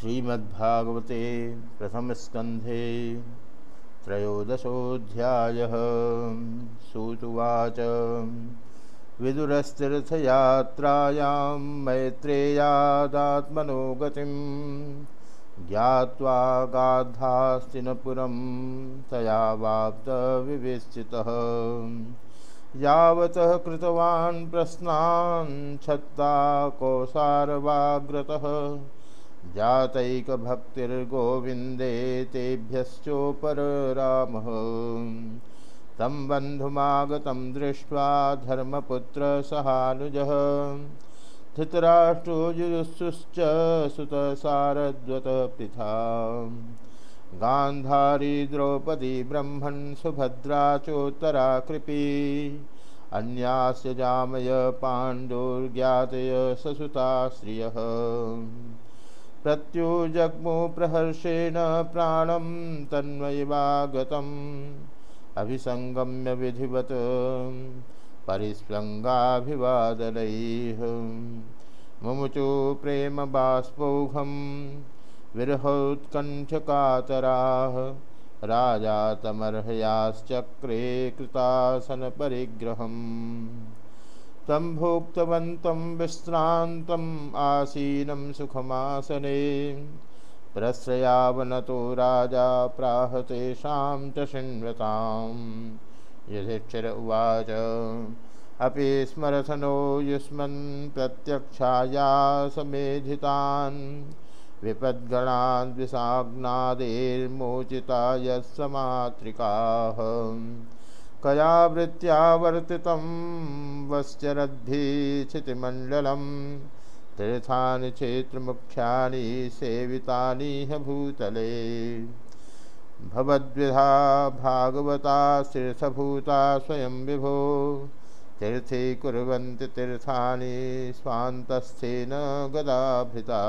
श्रीमद्भागवते प्रथमस्कन्धे त्रयोदशोऽध्यायः। सूतुवाच। विदुरस्तीर्थयात्रायां मैत्रेयादात्मनो गतिं ज्ञात्वा गाद्धास्तिनपुरं तया वाप्तविवेश्चितः यावतः कृतवान् प्रश्नान्, छत्ता कौसारवाग्रतः। जातैकभक्तिर्गोविन्दे तेभ्यश्चोपररामः तं बन्धुमागतं दृष्ट्वा धर्मपुत्रसहानुजः। धृतराष्ट्रो युयुस्सुश्च सुतसारद्वतः पृथा गान्धारी द्रौपदी ब्रह्मन् सुभद्रा चोत्तरा कृपी अन्यास्य जामय पाण्डोर्ज्ञातय ससुता श्रियः प्रत्युजग्मो प्रहर्षेण प्राणं तन्मयिवागतम् अभिसङ्गम्य विधिवत्। परिस्पृङ्गाभिवादनैः मुमुचु प्रेमबाष्पौघं विरहोत्कण्ठकातराः। राजा तमर्हयाश्चक्रे कृतासनपरिग्रहम्। तं भोक्तवन्तं विश्रान्तम् आसीनं सुखमासने। प्रश्रयावनतो राजा प्राह तेषां च शृण्वतां। युधिष्ठिर उवाच, अपि स्मरथनो युष्मन् प्रत्यक्षाया समेधितान्। विपद्गणान् द्विषाग्नादेर्मोचिता यत्समात्रिकाः कया वृत्त्यावर्तितं वश्चरद्भिक्षितिमण्डलं तीर्थानि, क्षेत्रमुख्यानि, सेवितानि ह भूतले। भवद्विधा भागवता तीर्थभूता स्वयं विभो। तीर्थे कुर्वन्ति तीर्थानि, स्वान्तस्थेन गदाभृता।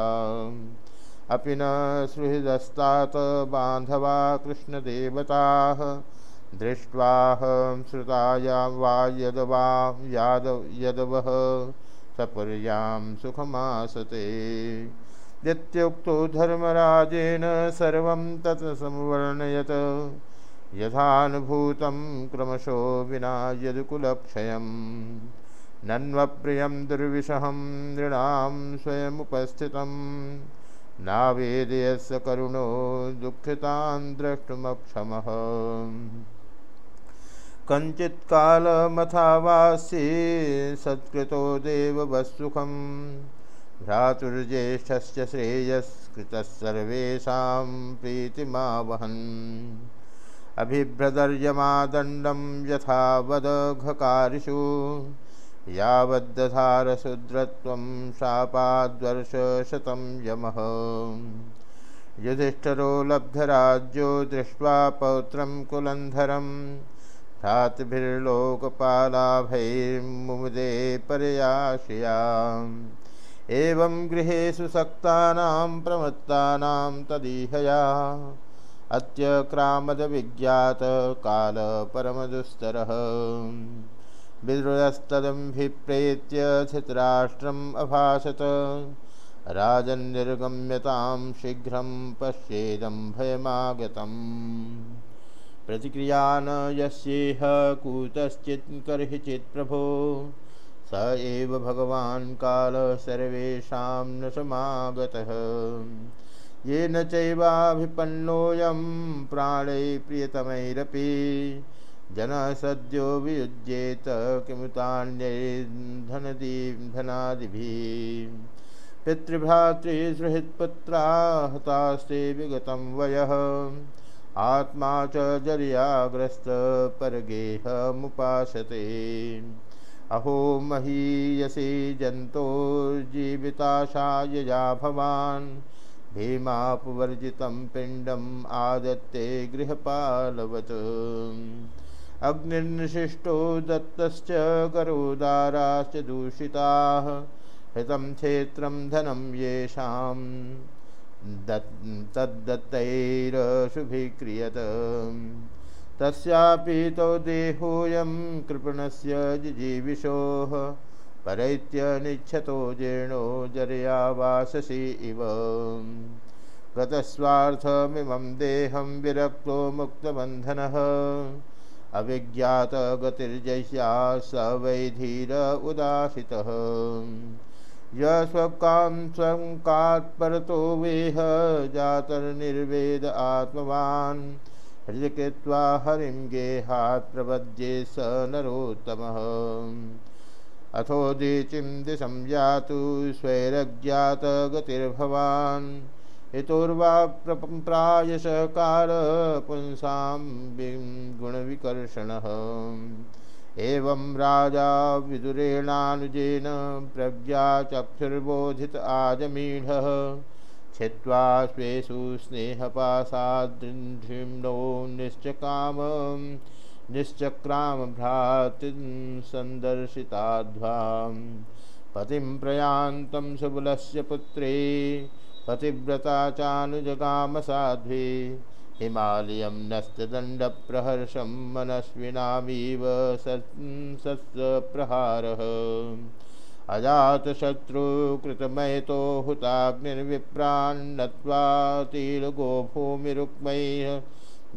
अपि न सुहृदस्तात् बान्धवा कृष्णदेवताः। दृष्ट्वाहं श्रुतायां वा यद्वा यादव यदवः सपुर्यां सुखमासते। यत्युक्तो धर्मराजेन सर्वं तत् संवर्णयत्। क्रमशो विना यदुकुलक्षयं नन्वप्रियं दुर्विषहं नृणां स्वयमुपस्थितं। नावेदयस्य करुणो दुःखितान् द्रष्टुमक्षमः। कञ्चित्कालमथावास्ये सत्कृतो देववत्सुखं भ्रातुर्ज्येष्ठस्य श्रेयस्कृतः सर्वेषां प्रीतिमावहन्। अभिभ्रदर्यमादण्डं यथा वदघकारिषु यावद्दधारशुद्रत्वं शापाद्वर्षशतं यमः। युधिष्ठरो लब्धराज्यो दृष्ट्वा पौत्रं कुलन्धरं भ्रातृभिर्लोकपालाभैर्मुमुदे परयाश्रियाम् एवं गृहेषु सक्तानां प्रमत्तानां तदीहया। अत्यक्रामदविज्ञातकालपरमदुस्तरः विदुरस्तदम्भिप्रेत्य धृतराष्ट्रम् अभाषत। राजन्निर्गम्यतां शीघ्रं पश्येदं भयमागतम्। प्रतिक्रिया न यस्येह कूतश्चित् कर्हिचित् प्रभो। स एव भगवान् कालः सर्वेषां न समागतः। येन चैवाभिपन्नोऽयं प्राणै प्रियतमैरपि। जनः सद्यो वियुज्येत किमुतान्यैर्धनदी धनादिभिः। पितृभ्रातृसुहृत्पुत्रा हतास्ते विगतं वयः। आत्मा च जर्याग्रस्तपरगेहमुपासते अहो महीयसी जन्तोर्जीविताशायया भवान्। भीमापवर्जितं पिण्डम् आदत्ते गृहपालवत्। अग्निर्निशिष्टो दत्तश्च करोदाराश्च दूषिताः। हृतं क्षेत्रं धनं येषां तद्दत्तैरशुभिक्रियत तस्यापि तौ देहोऽयं कृपणस्य जिजीविषोः परैत्यनिच्छतो जीर्णो जर्या वाससि इव। गतस्वार्थमिमं देहं विरक्तो मुक्तबन्धनः अभिज्ञात गतिर्जय्या स वै धीर उदासितः। य स्वकां स्वकात्परतो वेह जातर्निर्वेद आत्मवान्। हृदय कृत्वा हरिं गेहात् प्रपद्ये स नरोत्तमः। अथोदीचिं दिशं यातु स्वैरज्ञात गतिर्भवान्। हेतुर्वा प्रायशकार पुंसां गुणविकर्षणः एवं राजा विदुरेणानुजेन प्रज्ञा चक्षुर्बोधित आजमीढः छित्वा स्वेषु स्नेहपासादृढिम्नो निश्चकाम निश्चक्राम भ्रातृं सन्दर्शिताध्वां। पतिं प्रयान्तं सुबुलस्य पुत्रे, पतिव्रता चानुजगाम साध्वी हिमालयं नस्तदण्डप्रहर्षं मनस्विनामीव सत्प्रहारः अजातशत्रुकृतमयतो हुताग्निर्विप्रान्नत्वा तीलगो भूमिरुक्मैः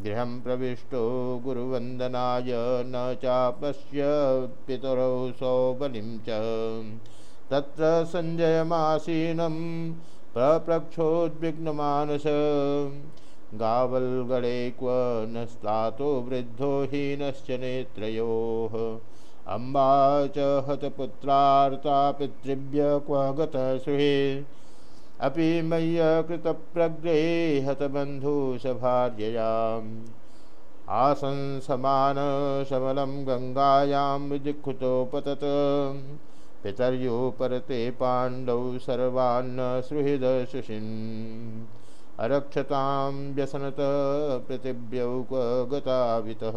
गृहं प्रविष्टो गुरुवन्दनाय न चापश्य पितरौ सौबलिं च। तत्र सञ्जयमासीनं प्रप्रक्षोद्विग्नमानस। गावल्गणे क्व न स्तातो वृद्धो हीनश्च नेत्रयोः। अम्बा च हतपुत्रार्ता पितृभ्य क्व गतसुहे अपि मय्यकृतप्रज्ञे हतबन्धुसभार्ययाम् आसन् समानशमलं गङ्गायां विदिक्षुतोपतत् पितर्योपरते पाण्डौ सर्वान्न सुहृदशुषिन् अरक्षतां व्यसनत पृथिव्यौ क्व गतावितः।